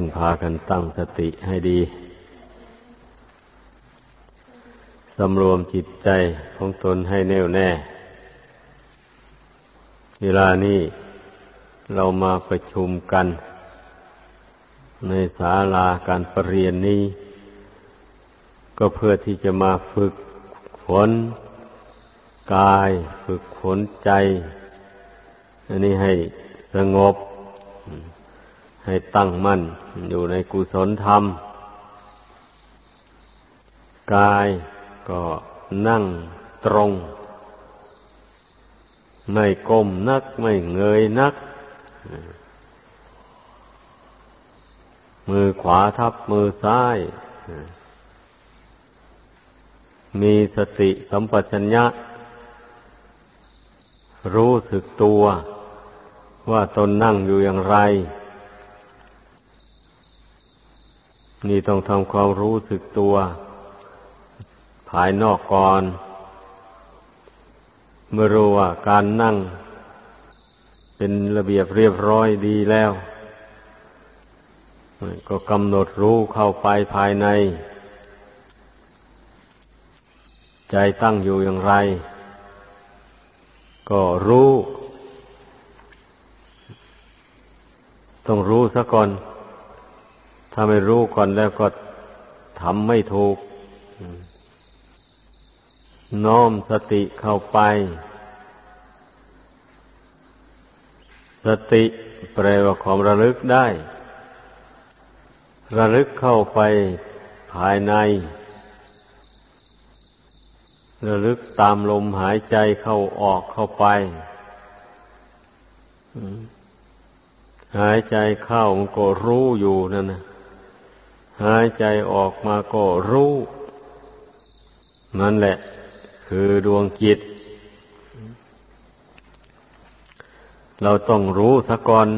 พึ่งพากันตั้งสติให้ดีสำรวมจิตใจของตนให้แน่วแน่ เวลานี้เรามาประชุมกัน ในศาลาการประเรียนนี้ ก็เพื่อที่จะมาฝึกฝนกาย ฝึกฝนใจ อันนี้ให้สงบ ให้ตั้งมั่นอยู่ในกุศลธรรม กายก็นั่งตรง ไม่ก้มนัก ไม่เงยนัก มือขวาทับมือซ้าย มีสติสัมปชัญญะ รู้สึกตัว ว่าตนนั่งอยู่อย่างไร นี่ต้องทำความรู้สึกตัว ภายนอกก่อน เมื่อรู้ว่าการนั่ง เป็นระเบียบเรียบร้อยดีแล้ว ก็กำหนดรู้เข้าไปภายใน ใจตั้งอยู่อย่างไร ก็รู้ ต้องรู้ซะก่อน ถ้าไม่รู้ก่อนแล้วก็ทำไม่ถูก น้อมสติเข้าไป สติแปลว่าความระลึกได้ ระลึกเข้าไปภายใน ระลึกตามลมหายใจเข้าออกเข้าไปหายใจเข้ามันก็รู้อยู่นั่นนะ หายใจออกมาก็รู้ นั่นแหละ คือดวงจิต เราต้องรู้สะก่อน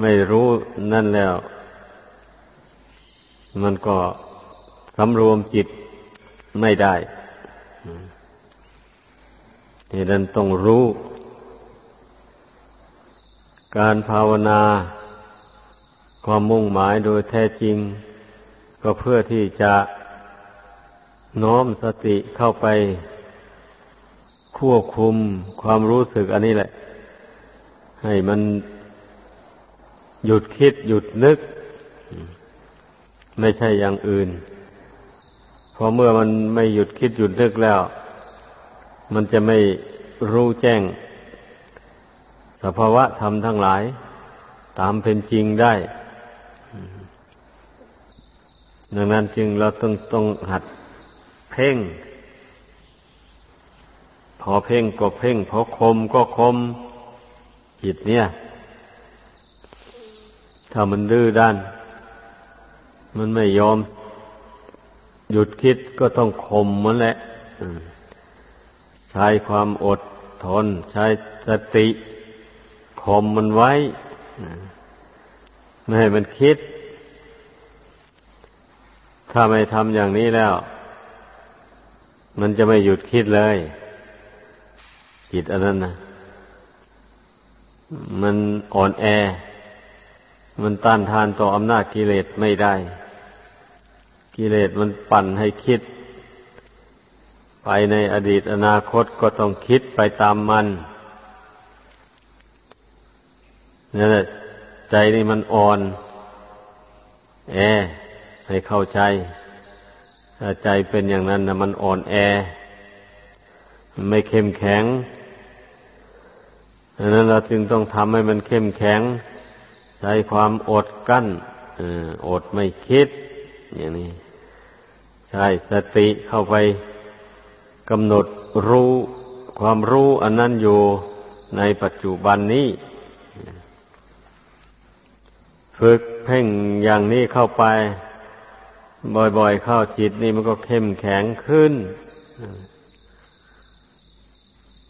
ไม่รู้นั่นแล้ว มันก็สำรวมจิตไม่ได้ที่นั้นต้องรู้ การภาวนา ความมุ่งหมายโดยแท้จริง ก็เพื่อที่จะน้อมสติเข้าไป ควบคุมความรู้สึกอันนี้แหละ ให้มันหยุดคิดหยุดนึก ไม่ใช่อย่างอื่นเพราะเมื่อมันไม่หยุดคิดหยุดนึกแล้ว มันจะไม่รู้แจ้ง สภาวะธรรมทั้งหลาย ตามเป็นจริงได้ ดังนั้นจึงเราต้องต้องหัดเพ่ง พอเพ่งก็เพ่ง พอคมก็คม จิตเนี่ย ถ้ามันดื้อด้าน มันไม่ยอม หยุดคิดก็ต้องคมมันแหละใช้ความอดทน ใช้สติคมมันไว้ ไม่ให้มันคิด ถ้าไม่ทำอย่างนี้แล้ว มันจะไม่หยุดคิดเลย จิตอันนั้นนะมันอ่อนแอ มันต้านทานต่ออำนาจกิเลสไม่ได้ กิเลสมันปั่นให้คิด ไปในอดีตอนาคตก็ต้องคิดไปตามมันนั่นแหละใจนี่มันอ่อน แอ ให้เข้าใจถ้าใจเป็นอย่างนั้นนะมันอ่อนแอ ไม่เข้มแข็งดังนั้นเราจึงต้องทำให้มันเข้มแข็ง ใช้ความอดกั้นอดไม่คิด อย่างนี้ ใช้สติเข้าไปกำหนดรู้ความรู้อันนั้นอยู่ในปัจจุบันนี้ ฝึกเพ่งอย่างนี้เข้าไป บ่อยๆเข้าจิตนี่มันก็เข้มแข็งขึ้น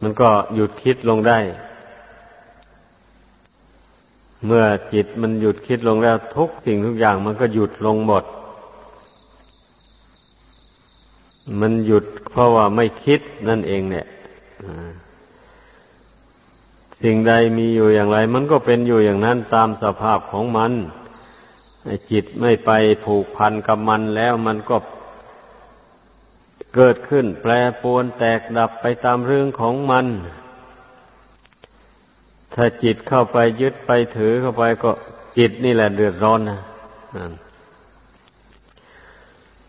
มันก็หยุดคิดลงได้ เมื่อจิตมันหยุดคิดลงแล้วทุกสิ่งทุกอย่างมันก็หยุดลงหมด มันหยุดเพราะว่าไม่คิดนั่นเองเนี่ยสิ่งใดมีอยู่อย่างไร มันก็เป็นอยู่อย่างนั้นตามสภาพของมัน จิตไม่ไปผูกพันกับมันแล้วมันก็เกิดขึ้น แปรปวนแตกดับไปตามเรื่องของมัน ถ้าจิตเข้าไปยึดไปถือเข้าไปก็จิตนี่แหละเดือดร้อนนะ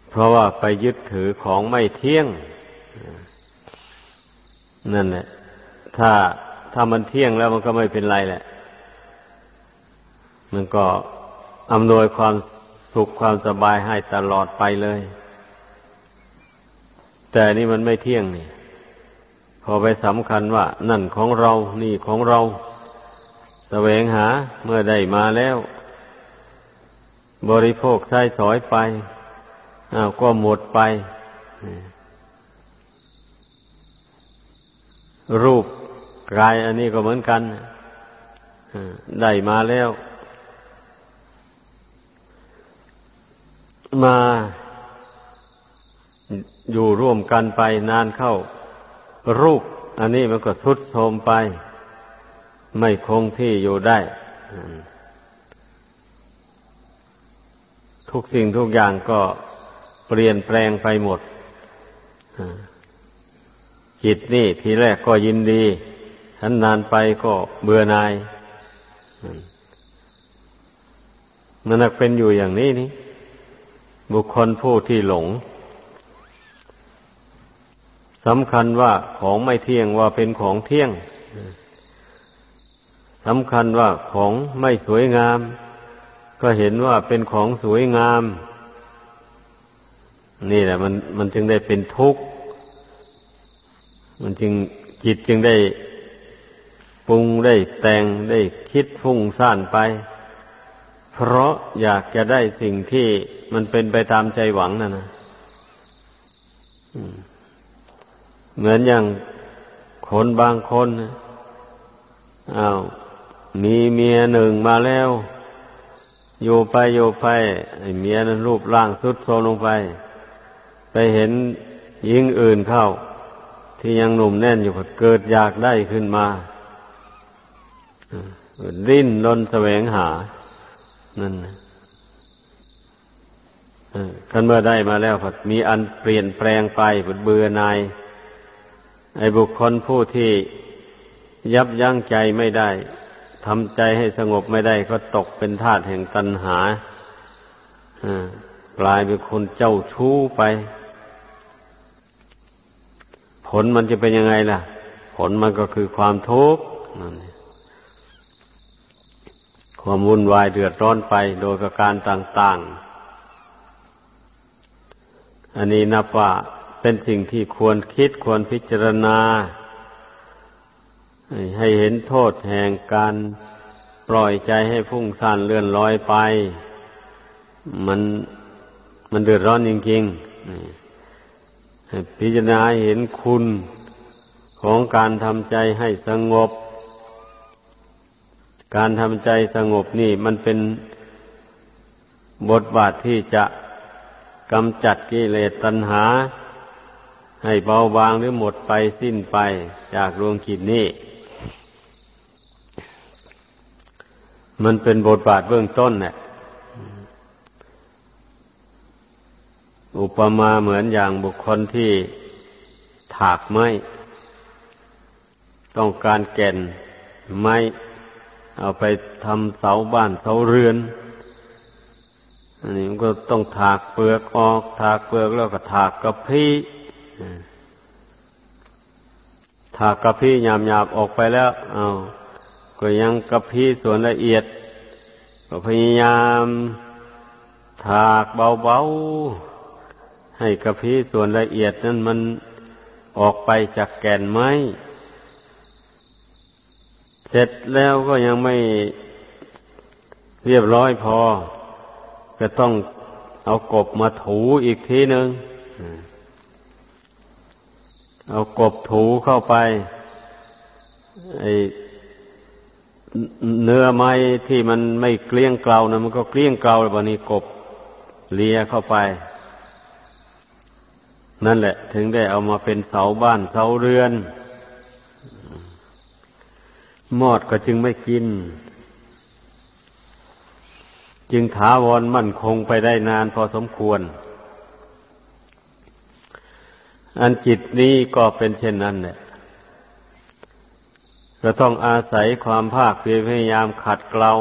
เพราะว่าไปยึดถือของไม่เที่ยง นั่นแหละ ถ้าถ้ามันเที่ยงแล้วมันก็ไม่เป็นไรแหละ มันก็ อำนวยความสุขความสบายให้ตลอดไปเลย แต่นี่มันไม่เที่ยงนี่พอไปสำคัญว่า นั่นของเรา นี่ของเราแสวงหาเมื่อได้มาแล้ว บริโภคใช้สอยไปอ้าวก็หมดไป รูปกายอันนี้ก็เหมือนกันได้มาแล้ว มาอยู่ร่วมกันไปนานเข้า รูป อันนี้มันก็สุดโทมไป ไม่คงที่อยู่ได้ ทุกสิ่งทุกอย่างก็เปลี่ยนแปลงไปหมดจิตนี่ทีแรกก็ยินดีทันนานไปก็เบื่อนายมันเป็นอยู่อย่างนี้นี่ บุคคลผู้ที่หลงสำคัญว่าของไม่เที่ยงว่าเป็นของเที่ยงสำคัญว่าของไม่สวยงาม ก็เห็นว่าเป็นของสวยงาม นี่แหละ มันมันจึงได้เป็นทุกข์ มันจึงจิตจึงได้ปรุงได้แต่งได้คิดฟุ้งซ่านไป เพราะอยากจะได้สิ่งที่มันเป็นไปตามใจหวังนั่นนะเหมือนอย่างคนบางคนอ้าวมีเมียหนึ่งมาแล้ว อยู่ไปอยู่ไปไอ้เมียนั้นรูปร่างสุดโทรมลงไป ไปเห็นหญิงอื่นเข้า ที่ยังหนุ่มแน่นอยู่เกิดอยากได้ขึ้นมาดิ้นรนแสวงหา นั่นคันเมื่อได้มาแล้วพมีอันเปลี่ยนแปลงไปผิดเบื่อนาย ไอ้บุคคลผู้ที่ยับยั้งใจไม่ได้ทำใจให้สงบไม่ได้ก็ตกเป็นทาสแห่งตัณหากลายเป็นคนเจ้าชู้ไป ผลมันจะเป็นยังไงล่ะ ผลมันก็คือความทุกข์ ความวุ่นวายเดือดร้อนไปโดยการต่าง ๆ อันนี้นับว่าเป็นสิ่งที่ควรคิดควรพิจารณา ให้เห็นโทษแห่งการปล่อยใจให้พุ่งซ่านเลื่อนลอยไป มันมันเดือดร้อนจริงๆพิจารณาเห็นคุณของการทำใจให้สงบ การทำใจสงบนี่มันเป็นบทบาทที่จะกำจัดกิเลสตัณหา ให้เบาบางหรือหมดไปสิ้นไปจากดวงจิตนี้ มันเป็นบทบาทเบื้องต้นเนี่ยอุปมาเหมือนอย่างบุคคลที่ถากไม้ ต้องการแก่นไม้ เอาไปทำเสาบ้านเสาเรือน อันนี้มันก็ต้องถากเปลือกออก ถากเปลือกแล้วก็ถากกระพี้ถากกระพี้หยาบๆออกไปแล้ว เอาก็ยังกระพี้ส่วนละเอียด ก็พยายามถากเบาๆ ให้กระพี้ส่วนละเอียดนั้นมันออกไปจากแก่นไม้ เสร็จแล้วก็ยังไม่เรียบร้อยพอ ก็ต้องเอากบมาถูอีกทีหนึ่งเอากบถูเข้าไปไอเนื้อไม้ที่มันไม่เกลี้ยงเกลานะมันก็เกลี้ยงเกลาแล้วนี้กบเลียเข้าไป นั่นแหละ ถึงได้เอามาเป็นเสาบ้านเสาเรือน มอดก็จึงไม่กิน จึงถาวรมั่นคงไปได้นานพอสมควร อันจิตนี้ก็เป็นเช่นนั้นแหละก็ต้องอาศัยความภาคเพียรพยายามขัดเกลา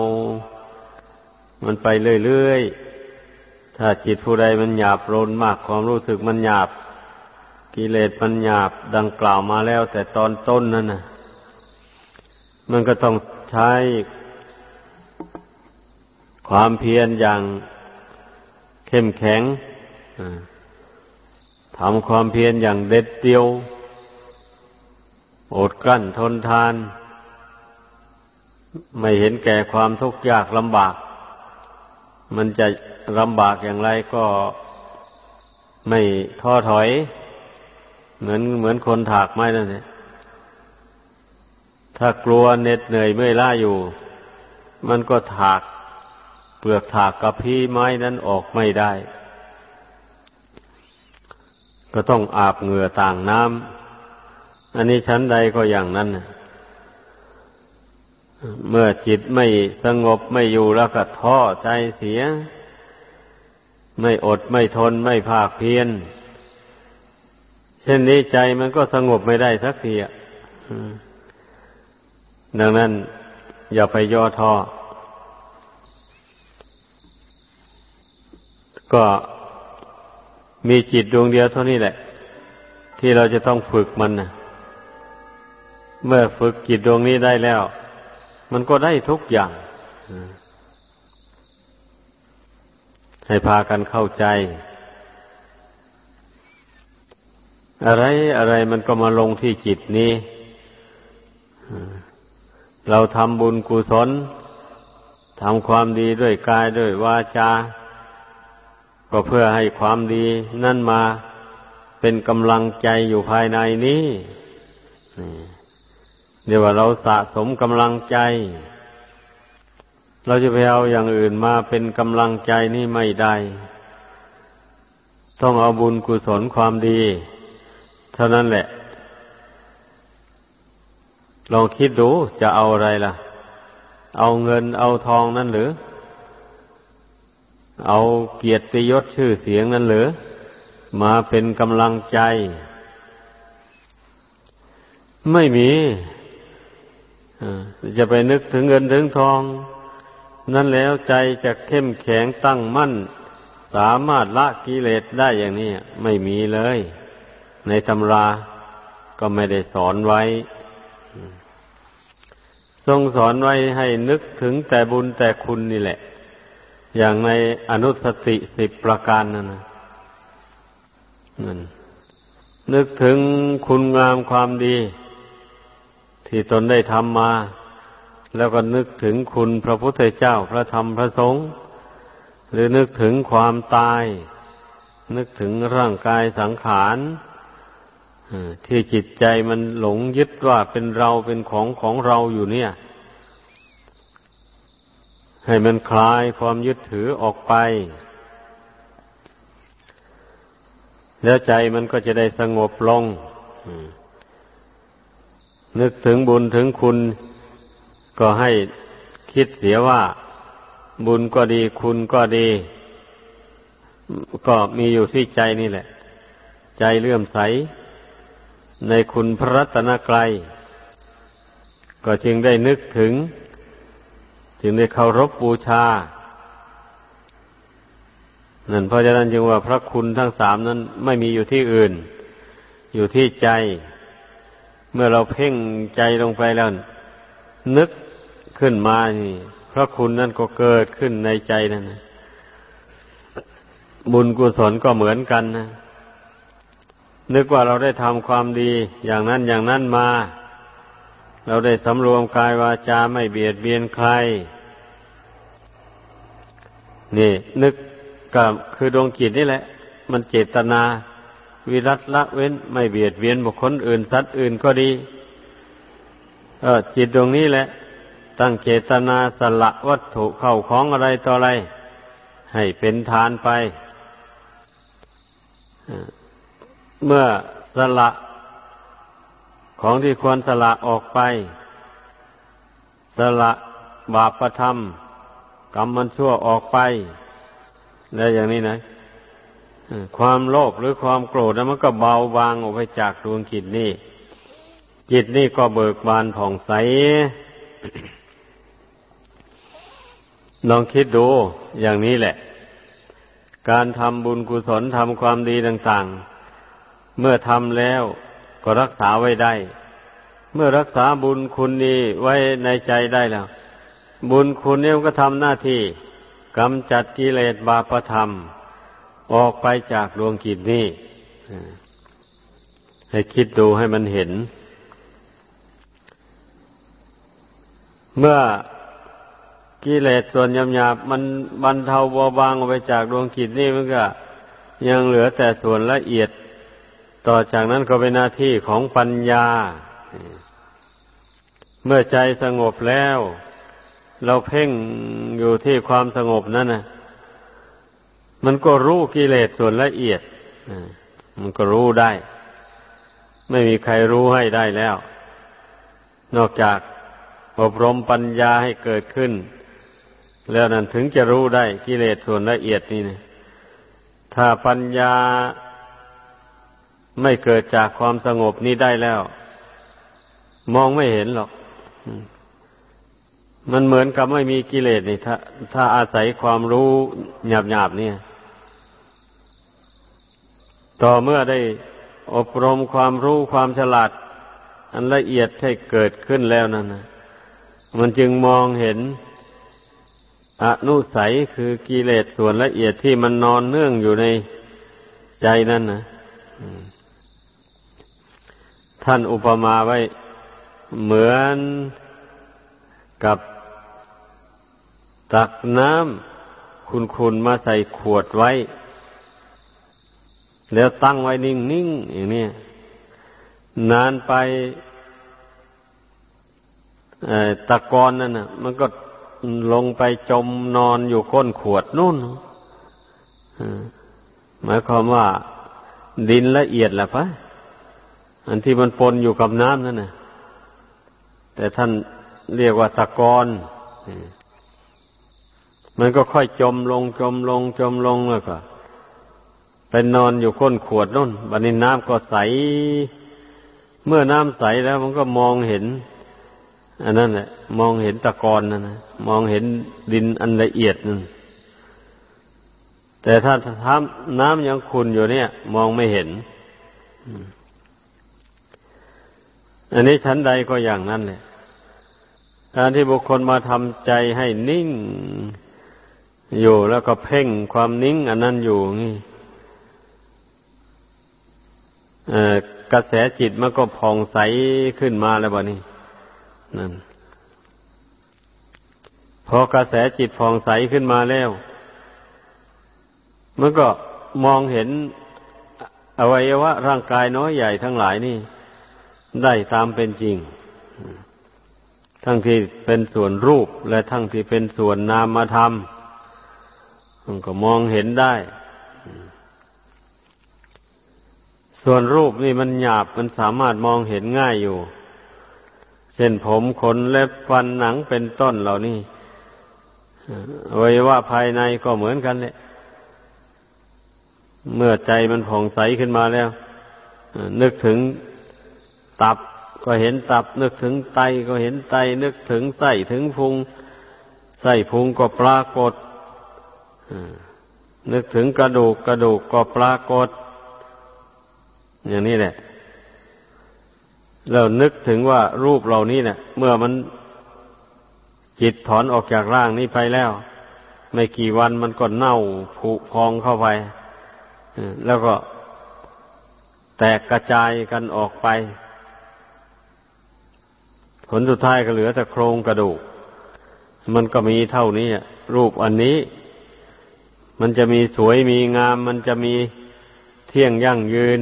มันไปเรื่อยๆ ถ้าจิตผู้ใดมันหยาบโลนมากความรู้สึกมันหยาบ กิเลสมันหยาบดังกล่าวมาแล้วแต่ตอนต้นนั่นนะ มันก็ต้องใช้ความเพียรอย่างเข้มแข็งทำความเพียรอย่างเด็ดเดียว อดกั้นทนทาน ไม่เห็นแก่ความทุกข์ยากลำบาก มันจะลำบากอย่างไรก็ไม่ท้อถอย เหมือนเหมือนคนถากไม้นั่นแหละ ถ้ากลัวเหน็ดเหนื่อยเมื่อยล้าอยู่ มันก็ถาก เปลือกถากกับพี่ไม้นั้นออกไม่ได้ ก็ต้องอาบเหงื่อต่างน้ำอันนี้ชั้นใดก็อย่างนั้นเมื่อจิตไม่สงบไม่อยู่แล้วก็ท้อใจเสีย ไม่อดไม่ทนไม่ภาคเพียรเช่นนี้ใจมันก็สงบไม่ได้สักทีอะ ดังนั้น อย่าไปย่อท้อก็มีจิตดวงเดียวเท่านี้แหละ ที่เราจะต้องฝึกมันนะเมื่อฝึกจิตดวงนี้ได้แล้ว มันก็ได้ทุกอย่าง ให้พากันเข้าใจ อะไรอะไรมันก็มาลงที่จิตนี้ เราทำบุญกุศลทำความดีด้วยกายด้วยวาจา ก็เพื่อให้ความดีนั่นมาเป็นกำลังใจอยู่ภายในนี้เดี๋ยวว่าเราสะสมกำลังใจ เราจะไปเอาอย่างอื่นมาเป็นกำลังใจนี่ไม่ได้ ต้องเอาบุญกุศลความดี เท่านั้นแหละ ลองคิดดูจะเอาอะไรล่ะ เอาเงินเอาทองนั่นหรือ เอาเกียรติยศชื่อเสียงนั่นหรือ มาเป็นกำลังใจ ไม่มีจะไปนึกถึงเงินถึงทอง นั่นแล้วใจจะเข้มแข็งตั้งมั่น สามารถละกิเลสได้อย่างนี้ ไม่มีเลย ในตำราก็ไม่ได้สอนไว้ ทรงสอนไว้ให้นึกถึงแต่บุญแต่คุณนี่แหละ อย่างในอนุสติสิบประการนั่นนะนั่นนึกถึงคุณงามความดี ที่ตนได้ทำมา แล้วก็นึกถึงคุณพระพุทธเจ้าพระธรรมพระสงฆ์หรือนึกถึงความตาย นึกถึงร่างกายสังขาร ที่จิตใจมันหลงยึดว่าเป็นเราเป็นของของเราอยู่เนี่ย ให้มันคลายความยึดถือออกไป แล้วใจมันก็จะได้สงบลงนึกถึงบุญถึงคุณ ก็ให้คิดเสียว่า บุญก็ดีคุณก็ดี ก็มีอยู่ที่ใจนี่แหละ ใจเลื่อมใส ในคุณพระรัตนกรัยก็จึงได้นึกถึง จึงได้เคารพบูชา นั่นเพราะฉะนั้นจึงว่าพระคุณทั้งสามนั้นไม่มีอยู่ที่อื่น อยู่ที่ใจ เมื่อเราเพ่งใจลงไปแล้ว นึกขึ้นมานี่ พระคุณนั่นก็เกิดขึ้นในใจนั่นนะบุญกุศลก็เหมือนกันนะ นึกว่าเราได้ทำความดีอย่างนั้นอย่างนั้นมา เราได้สำรวมกายวาจาไม่เบียดเบียนใคร นี่ นึกกับคือดวงจิตนี่แหละ มันเจตนา วิรัตละเว้น ไม่เบียดเบียนบุคคลอื่นสัตว์อื่นก็ดีเออจิตดวงนี้แหละ ตั้งเจตนาสละวัตถุเข้าของอะไรต่ออะไร ให้เป็นทานไป เมื่อสละของที่ควรสละออกไป สละบาปประทำกรรมมันชั่วออกไปแล้วอย่างนี้นะ ความโลภหรือความโกรธนั้นมันก็เบาบางออกไปจากดวงจิตนี่ จิตนี่ก็เบิกบานผ่องใส ลองคิดดูอย่างนี้แหละ การทำบุญกุศลทำความดีต่าง ๆ เมื่อทำแล้วก็รักษาไว้ได้ เมื่อรักษาบุญคุณนี้ไว้ในใจได้แล้ว บุญคุณนี้ก็ทำหน้าที่กำจัดกิเลสบาปธรรม ออกไปจากดวงกิจนี้ให้คิดดูให้มันเห็น เมื่อกิเลสส่วนยำหยาบมันบรรเทาเบาบางออกไปจากดวงกิจนี้มันก็ ยังเหลือแต่ส่วนละเอียด ต่อจากนั้นก็เป็นหน้าที่ของปัญญา เมื่อใจสงบแล้ว เราเพ่งอยู่ที่ความสงบนั่นนะมันก็รู้กิเลสส่วนละเอียดมันก็รู้ได้ ไม่มีใครรู้ให้ได้แล้ว นอกจากอบรมปัญญาให้เกิดขึ้น แล้วนั้นถึงจะรู้ได้กิเลสส่วนละเอียดนี่นะถ้าปัญญา ไม่เกิดจากความสงบนี้ได้แล้ว มองไม่เห็นหรอก มันเหมือนกับไม่มีกิเลสนี่ถ้าถ้าอาศัยความรู้หยาบหยาบเนี่ย ต่อเมื่อได้อบรมความรู้ความฉลาด อันละเอียดให้เกิดขึ้นแล้วนั่นนะมันจึงมองเห็นอนุสัยคือกิเลสส่วนละเอียดที่มันนอนเนื่องอยู่ในใจนั่นนะ ท่านอุปมาไว้ เหมือนกับตักน้ำคุณๆมาใส่ขวดไว้ แล้วตั้งไว้นิ่งๆอย่างนี้นานไปตะกอนนั่นน่ะมันก็ลงไปจมนอนอยู่ก้นขวดนู่นหมายความว่า ดินละเอียดแหละปะ อันที่มันปนอยู่กับน้ำนั่นน่ะแต่ท่านเรียกว่าตะกอนมันก็ค่อยจมลง จมลง จมลงแล้วก็ไปนอนอยู่ก้นขวดนู่นบันนี้น้ำก็ใส เมื่อน้ำใสแล้ว มันก็มองเห็น อันนั้นแหละ มองเห็นตะกอนนั่นนะมองเห็นดินอันละเอียดนั่นแต่ถ้าทำน้ำยังขุนอยู่เนี่ย มองไม่เห็น อันนี้ชั้นใดก็อย่างนั้นแหละการที่บุคคลมาทำใจให้นิ่งอยู่แล้วก็เพ่งความนิ่ง อันนั้นอยู่นี่กระแสจิตมันก็ผ่องใสขึ้นมาแล้วบ่นี่นั่นพอกระแสจิตผ่องใสขึ้นมาแล้ว มันก็มองเห็นอวัยวะร่างกายน้อยใหญ่ทั้งหลายนี่ ได้ตามเป็นจริง ทั้งที่เป็นส่วนรูปและทั้งที่เป็นส่วนนามธรรมมันก็มองเห็นได้ ส่วนรูปนี่มันหยาบมันสามารถมองเห็นง่ายอยู่ เช่นผมขนเล็บฟันหนังเป็นต้นเหล่านี้อวัยวะภายในก็เหมือนกันเลยเมื่อใจมันผ่องใสขึ้นมาแล้ว นึกถึง ตับก็เห็นตับนึกถึงไตก็เห็นไตนึกถึงไส้ถึงพุงไส้พุงก็ปรากฏนึกถึงกระดูกกระดูกก็ปรากฏ อย่างนี้แหละแล้วนึกถึงว่ารูปเหล่านี้เนี่ย เมื่อมันจิตถอนออกจากร่างนี้ไปแล้ว ไม่กี่วันมันก็เน่าผุพองเข้าไปแล้วก็แตกกระจายกันออกไป ผลสุดท้ายก็เหลือแต่โครงกระดูก มันก็มีเท่านี้รูปอันนี้ มันจะมีสวยมีงาม มันจะมีเที่ยงยั่งยืน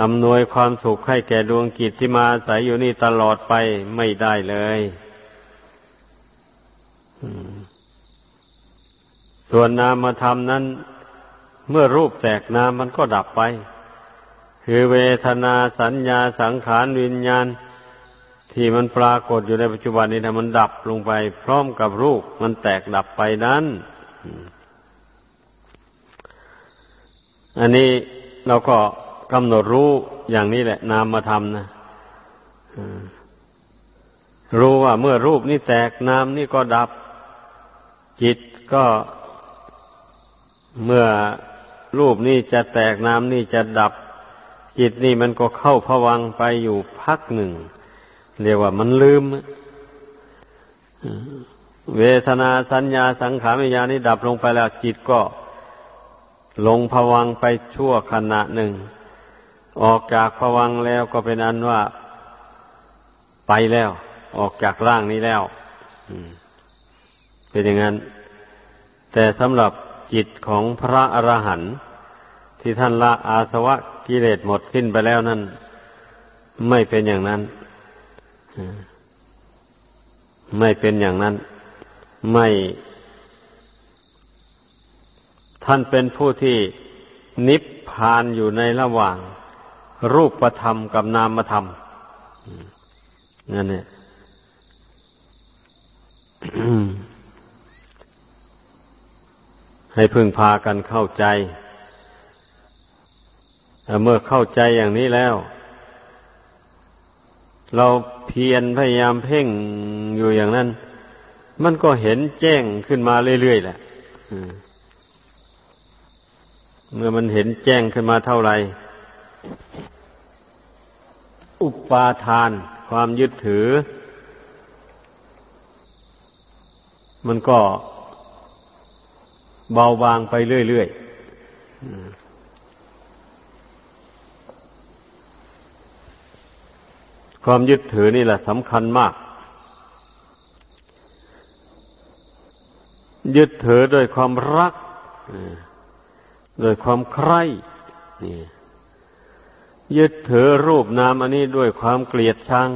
อำนวยความสุขให้แก่ดวงกิจที่มาอาศัยอยู่นี่ตลอดไปไม่ได้เลยส่วนนามธรรมนั้น เมื่อรูปแตกนามมันก็ดับไป คือเวทนาสัญญาสังขารวิญญาณ ที่มันปรากฏอยู่ในปัจจุบันนี้นะมันดับลงไป พร้อมกับรูป มันแตกดับไปนั้นอันนี้เราก็กำหนดรู้อย่างนี้แหละ นามมาทำนะรู้ว่าเมื่อรูปนี้แตกนามนี่ก็ดับ จิตก็เมื่อรูปนี่จะแตกนามนี่จะดับ จิตนี่มันก็เข้าผวังไปอยู่พักหนึ่ง เรียกว่ามันลืม เวทนาสัญญาสังขารวิญญาณนี่ดับลงไปแล้วจิตก็ลงผวังไปชั่วขณะหนึ่ง ออกจากผวังแล้วก็เป็นอันว่าไปแล้ว ออกจากร่างนี้แล้วเป็นอย่างนั้น แต่สำหรับจิตของพระอรหันต์ที่ท่านละอาสวะกิเลสหมดสิ้นไปแล้วนั้น ไม่เป็นอย่างนั้น ไม่เป็นอย่างนั้น ไม่ ท่านเป็นผู้ที่นิพพานอยู่ในระหว่าง รูปธรรมกับนามธรรมนั่นเนี่ยให้พึงพากันเข้าใจ เมื่อเข้าใจอย่างนี้แล้ว เราเพียรพยายามเพ่งอยู่อย่างนั้น มันก็เห็นแจ้งขึ้นมาเรื่อยๆแหละเมื่อมันเห็นแจ้งขึ้นมาเท่าไหร่อุปาทาน ความยึดถือ มันก็เบาบางไปเรื่อยๆ ความยึดถือนี่แหละสำคัญมาก ยึดถือโดยความรักโดยความใคร่นี่ยึดถือรูปนามอันนี้ด้วยความเกลียดชัง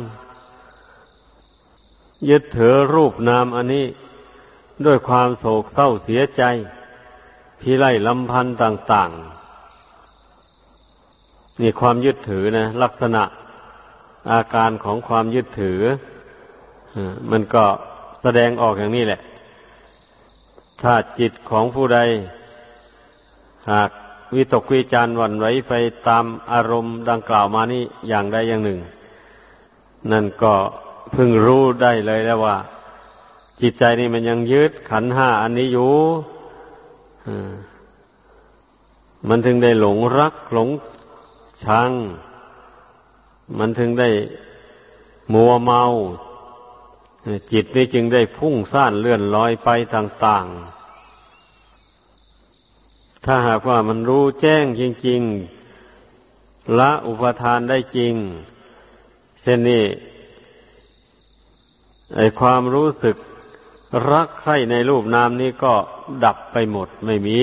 ยึดถือรูปนามอันนี้ด้วยความโศกเศร้าเสียใจ พิไรลำพันธ์ต่าง ๆ นี่ความยึดถือนะ ลักษณะ อาการของความยึดถือมันก็แสดงออกอย่างนี้แหละ ถ้าจิตของผู้ใด หากวิตกวิจารวันไหวไปตามอารมณ์ดังกล่าวมานี้อย่างใดอย่างหนึ่ง นั่นก็พึงรู้ได้เลยแล้วว่า จิตใจนี่มันยังยึดขันห้าอันนี้อยู่มันถึงได้หลงรักหลงชัง มันถึงได้มัวเมา จิตนี่จึงได้พุ่งซ่านเลื่อนลอยไปต่าง ๆ ถ้าหากว่ามันรู้แจ้งจริง ๆ ละอุปทานได้จริง เช่นนี้ไอความรู้สึกรักใคร่ในรูปนามนี้ก็ดับไปหมดไม่มี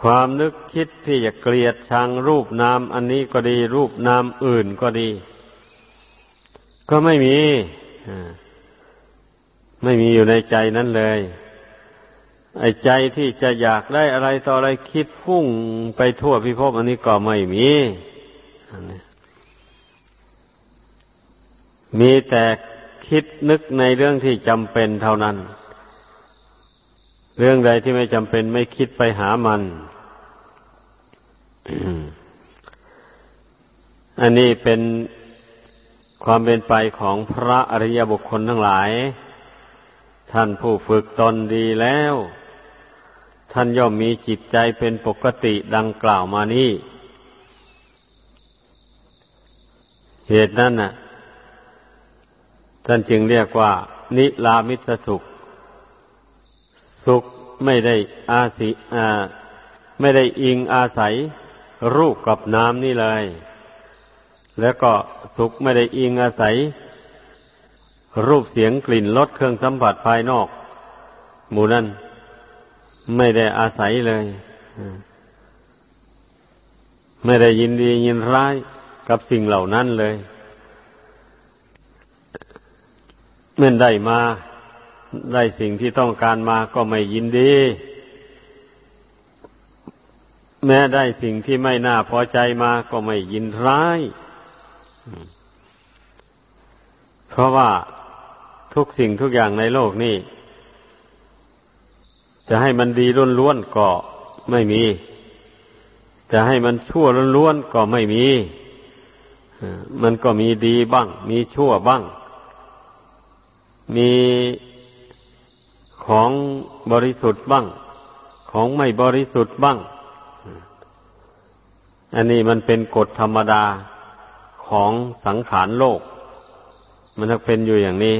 ความนึกคิดที่จะเกลียดชังรูปนามอันนี้ก็ดี รูปนามอื่นก็ดี ก็ไม่มีไม่มีอยู่ในใจนั้นเลย ไอ้ใจที่จะอยากได้อะไรต่ออะไรคิดฟุ้งไปทั่วพิภพอันนี้ก็ไม่มีมีแต่คิดนึกในเรื่องที่จำเป็นเท่านั้น เรื่องใดที่ไม่จำเป็นไม่คิดไปหามัน อันนี้เป็นความเป็นไปของพระอริยบุคคลทั้งหลาย ท่านผู้ฝึกตนดีแล้ว ท่านย่อมมีจิตใจเป็นปกติดังกล่าวมานี้เหตุนั้นน่ะ ท่านจึงเรียกว่า นิลามิตสุข สุขไม่ได้อาศิอาไม่ได้อิงอาศัยรูปกับน้ำนี่เลย แล้วก็สุขไม่ได้อิงอาศัย รูปเสียงกลิ่นรสเครื่องสัมผัสภายนอก หมู่นั้นไม่ได้อาศัยเลย ไม่ได้ยินดียินร้ายกับสิ่งเหล่านั้นเลยเมื่อได้มา ได้สิ่งที่ต้องการมาก็ไม่ยินดี แม้ได้สิ่งที่ไม่น่าพอใจมาก็ไม่ยินร้าย เพราะว่าทุกสิ่งทุกอย่างในโลกนี้ จะให้มันดีล้วนๆก็ไม่มี จะให้มันชั่วล้วนๆก็ไม่มี มันก็มีดีบ้าง มีชั่วบ้าง มี ของบริสุทธิ์บ้าง ของไม่บริสุทธิ์บ้าง อันนี้มันเป็นกฎธรรมดาของสังขารโลก มันจะเป็นอยู่อย่างนี้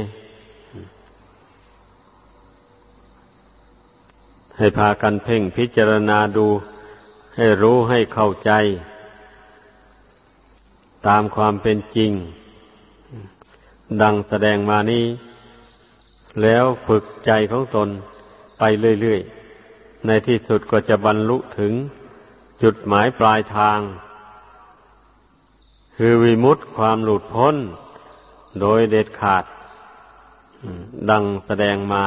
ให้พากันเพ่งพิจารณาดูให้รู้ให้เข้าใจ ตามความเป็นจริง ดังแสดงมานี้ แล้วฝึกใจของตนไปเรื่อยๆ ในที่สุดก็จะบรรลุถึงจุดหมายปลายทาง คือวิมุตติความหลุดพ้น โดยเด็ดขาด ดังแสดงมา